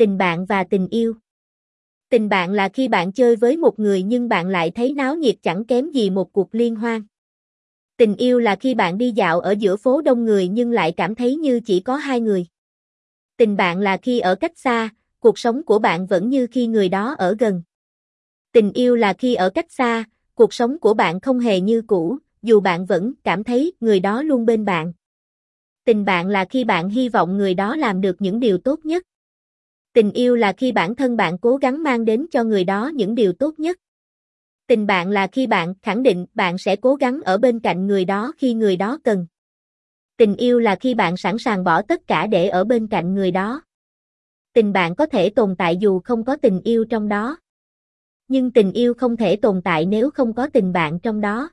tình bạn và tình yêu. Tình bạn là khi bạn chơi với một người nhưng bạn lại thấy náo nhiệt chẳng kém gì một cuộc liên hoan. Tình yêu là khi bạn đi dạo ở giữa phố đông người nhưng lại cảm thấy như chỉ có hai người. Tình bạn là khi ở cách xa, cuộc sống của bạn vẫn như khi người đó ở gần. Tình yêu là khi ở cách xa, cuộc sống của bạn không hề như cũ, dù bạn vẫn cảm thấy người đó luôn bên bạn. Tình bạn là khi bạn hy vọng người đó làm được những điều tốt nhất. Tình yêu là khi bản thân bạn cố gắng mang đến cho người đó những điều tốt nhất. Tình bạn là khi bạn khẳng định bạn sẽ cố gắng ở bên cạnh người đó khi người đó cần. Tình yêu là khi bạn sẵn sàng bỏ tất cả để ở bên cạnh người đó. Tình bạn có thể tồn tại dù không có tình yêu trong đó. Nhưng tình yêu không thể tồn tại nếu không có tình bạn trong đó.